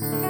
Mm-hmm.